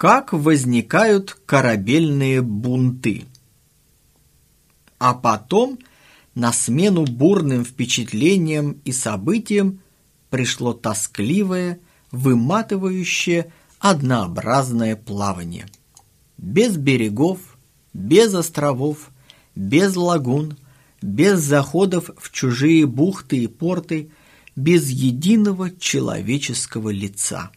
Как возникают корабельные бунты. А потом на смену бурным впечатлениям и событиям пришло тоскливое, выматывающее, однообразное плавание. Без берегов, без островов, без лагун, без заходов в чужие бухты и порты, без единого человеческого лица.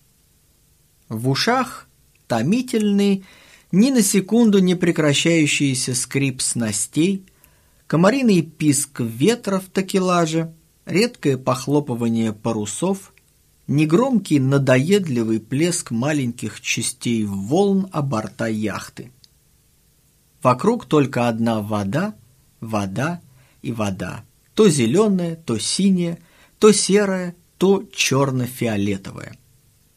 В ушах томительный, ни на секунду не прекращающийся скрип снастей, комариный писк ветра в такелаже, редкое похлопывание парусов, негромкий надоедливый плеск маленьких частей волн о борта яхты. Вокруг только одна вода, вода и вода, то зеленая, то синяя, то серая, то черно-фиолетовая.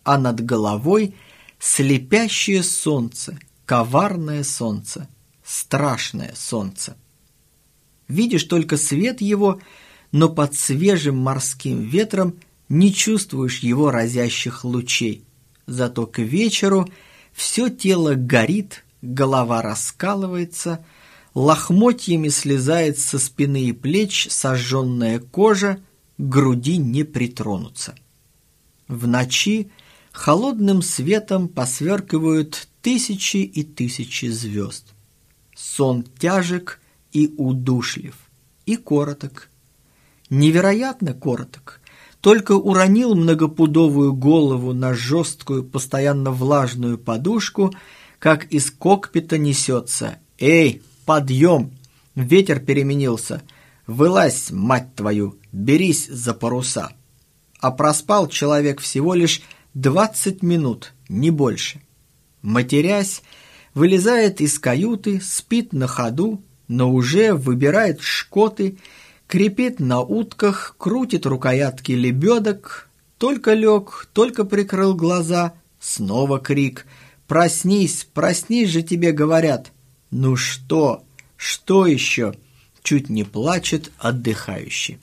А над головой слепящее солнце, коварное солнце, страшное солнце. Видишь только свет его, но под свежим морским ветром не чувствуешь его разящих лучей. Зато к вечеру все тело горит, голова раскалывается, лохмотьями слезает со спины и плеч сожженная кожа, груди не притронутся. В ночи холодным светом посверкивают тысячи и тысячи звезд. Сон тяжек и удушлив, и короток. Невероятно короток. Только уронил многопудовую голову на жесткую, постоянно влажную подушку, как из кокпита несется. «Эй, подъем! Ветер переменился. Вылазь, мать твою, берись за паруса!» А проспал человек всего лишь двадцать минут, не больше. Матерясь, вылезает из каюты, спит на ходу, но уже выбирает шкоты, крепит на утках, крутит рукоятки лебедок, только лег, только прикрыл глаза, снова крик «Проснись, проснись же тебе говорят!» «Ну что? Что еще?» Чуть не плачет отдыхающий.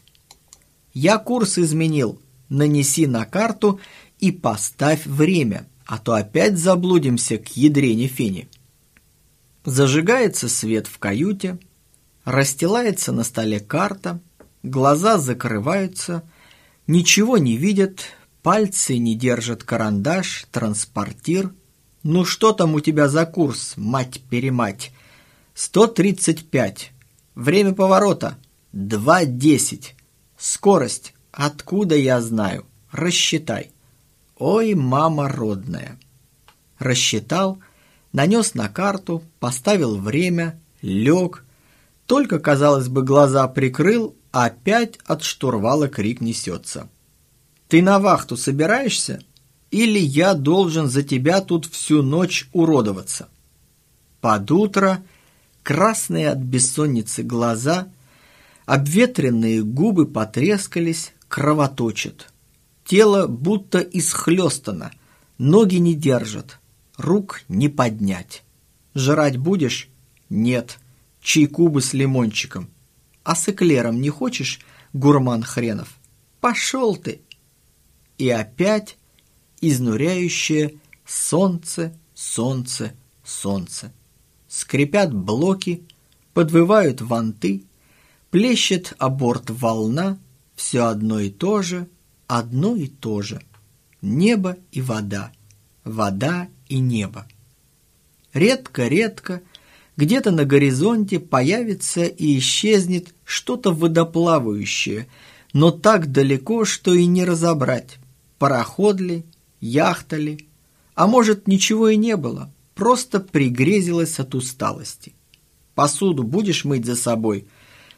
«Я курс изменил. Нанеси на карту и поставь время, а то опять заблудимся к ядрене фени». Зажигается свет в каюте, расстилается на столе карта, глаза закрываются, ничего не видят, пальцы не держат карандаш, транспортир. Ну что там у тебя за курс, мать-перемать? 135. Время поворота. 2.10. Скорость. Откуда я знаю? Рассчитай. Ой, мама родная. Рассчитал – нанес на карту, поставил время, лег. Только, казалось бы, глаза прикрыл, опять от штурвала крик несется. «Ты на вахту собираешься? Или я должен за тебя тут всю ночь уродоваться?» Под утро красные от бессонницы глаза, обветренные губы потрескались, кровоточат. Тело будто исхлестано, ноги не держат, рук не поднять. Жрать будешь? Нет. Чайку бы с лимончиком. А с эклером не хочешь, гурман хренов? Пошел ты! И опять изнуряющее солнце, солнце, солнце. Скрипят блоки, подвывают ванты, плещет о борт волна, все одно и то же, одно и то же. Небо и вода, вода и небо. Редко-редко где-то на горизонте появится и исчезнет что-то водоплавающее, но так далеко, что и не разобрать, пароход ли, яхта ли, а может ничего и не было, просто пригрезилось от усталости. Посуду будешь мыть за собой?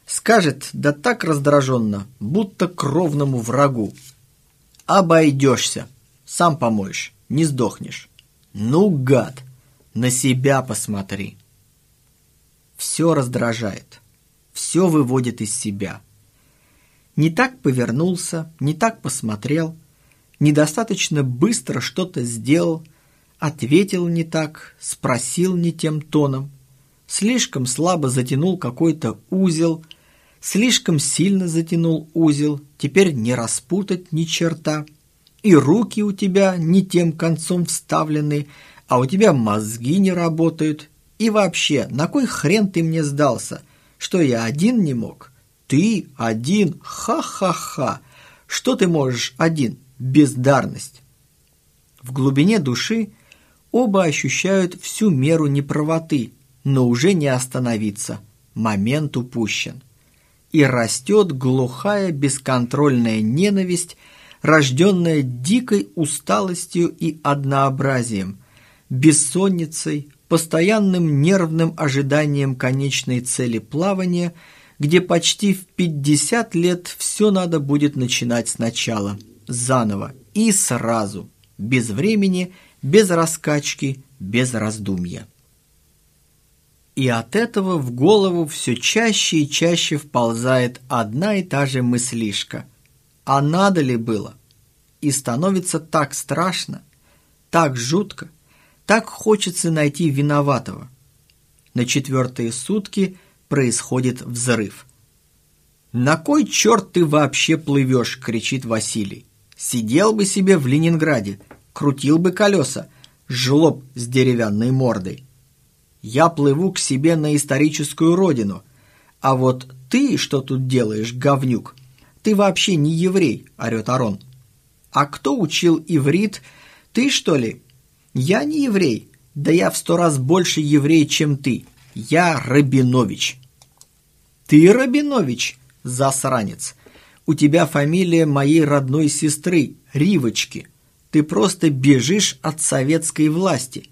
Скажет, да так раздраженно, будто кровному врагу. Обойдешься, сам помоешь, не сдохнешь. Ну, гад, на себя посмотри. Все раздражает, все выводит из себя. Не так повернулся, не так посмотрел, недостаточно быстро что-то сделал, ответил не так, спросил не тем тоном, слишком слабо затянул какой-то узел, слишком сильно затянул узел, теперь не распутать ни черта – и руки у тебя не тем концом вставлены, а у тебя мозги не работают. И вообще, на кой хрен ты мне сдался? Что я один не мог? Ты один? Ха-ха-ха! Что ты можешь один? Бездарность!» В глубине души оба ощущают всю меру неправоты, но уже не остановиться. Момент упущен. И растет глухая бесконтрольная ненависть, рожденная дикой усталостью и однообразием, бессонницей, постоянным нервным ожиданием конечной цели плавания, где почти в 50 лет все надо будет начинать сначала, заново и сразу, без времени, без раскачки, без раздумья. И от этого в голову все чаще и чаще вползает одна и та же мыслишка. А надо ли было? И становится так страшно, так жутко, так хочется найти виноватого. На четвертые сутки происходит взрыв. «На кой черт ты вообще плывешь?» – кричит Василий. «Сидел бы себе в Ленинграде, крутил бы колеса, жлоб с деревянной мордой. Я плыву к себе на историческую родину. А вот ты что тут делаешь, говнюк? Ты вообще не еврей, орет Арон. А кто учил иврит? Ты, что ли? Я не еврей. Да я в сто раз больше еврей, чем ты. Я Рабинович. Ты Рабинович, засранец. У тебя фамилия моей родной сестры, Ривочки. Ты просто бежишь от советской власти.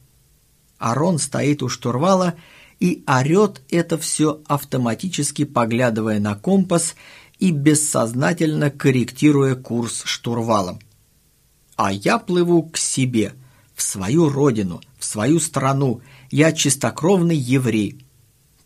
Арон стоит у штурвала и орет это все автоматически поглядывая на компас и бессознательно корректируя курс штурвалом. А я плыву к себе, в свою родину, в свою страну. Я чистокровный еврей.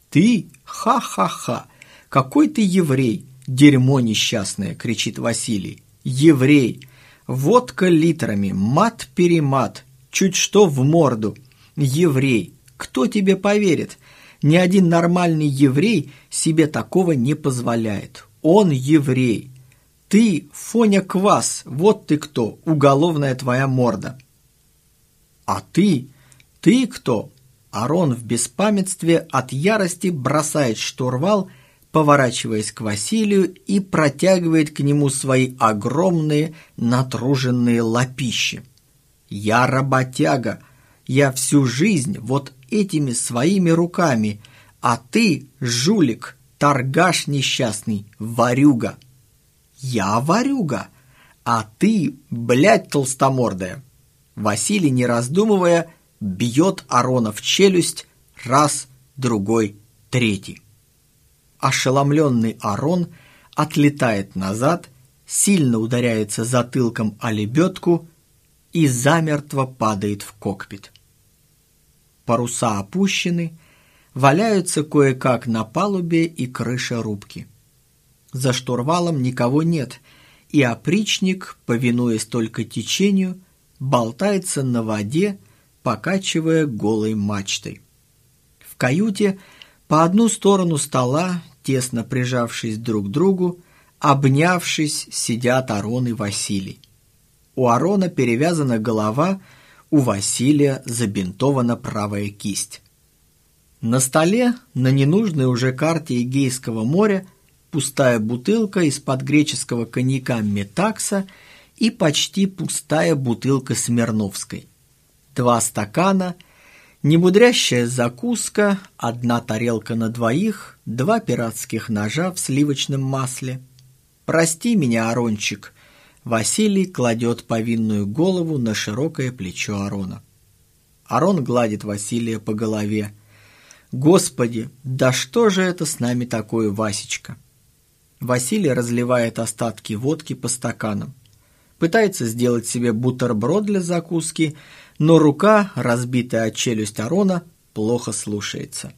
Ты? Ха-ха-ха! Какой ты еврей? Дерьмо несчастное, кричит Василий. Еврей! Водка литрами, мат-перемат, чуть что в морду – еврей. Кто тебе поверит? Ни один нормальный еврей себе такого не позволяет. Он еврей. Ты, Фоня Квас, вот ты кто, уголовная твоя морда. А ты, ты кто? Арон в беспамятстве от ярости бросает штурвал, поворачиваясь к Василию и протягивает к нему свои огромные натруженные лапищи. «Я работяга, я всю жизнь вот этими своими руками, а ты, жулик, торгаш несчастный, варюга. Я варюга, а ты, блядь, толстомордая. Василий, не раздумывая, бьет Арона в челюсть раз, другой, третий. Ошеломленный Арон отлетает назад, сильно ударяется затылком о лебедку и замертво падает в кокпит паруса опущены, валяются кое-как на палубе и крыше рубки. За штурвалом никого нет, и опричник, повинуясь только течению, болтается на воде, покачивая голой мачтой. В каюте по одну сторону стола, тесно прижавшись друг к другу, обнявшись, сидят Арон и Василий. У Арона перевязана голова – у Василия забинтована правая кисть. На столе, на ненужной уже карте Эгейского моря, пустая бутылка из-под греческого коньяка Метакса и почти пустая бутылка Смирновской. Два стакана, немудрящая закуска, одна тарелка на двоих, два пиратских ножа в сливочном масле. «Прости меня, Арончик», Василий кладет повинную голову на широкое плечо Арона. Арон гладит Василия по голове. «Господи, да что же это с нами такое, Васечка?» Василий разливает остатки водки по стаканам. Пытается сделать себе бутерброд для закуски, но рука, разбитая от челюсть Арона, плохо слушается.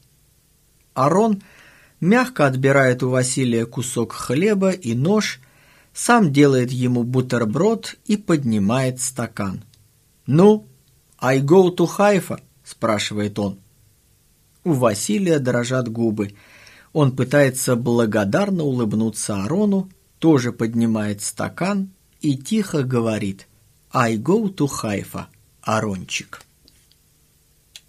Арон мягко отбирает у Василия кусок хлеба и нож сам делает ему бутерброд и поднимает стакан. «Ну, I go to Haifa?» – спрашивает он. У Василия дрожат губы. Он пытается благодарно улыбнуться Арону, тоже поднимает стакан и тихо говорит «I go to Haifa, Арончик».